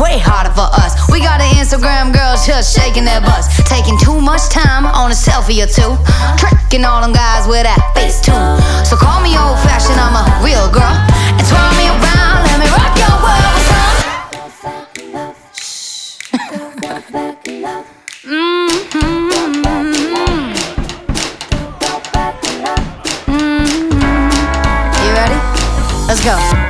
way harder for us. We got an Instagram girl just shaking their butts. Taking too much time on a selfie or two. Tricking all them guys with that face too. So call me old fashioned, I'm a real girl. And twirl me around, let me rock your world with some. Mm-hmm. You? Let's go.